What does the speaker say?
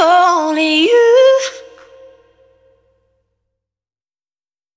Only you.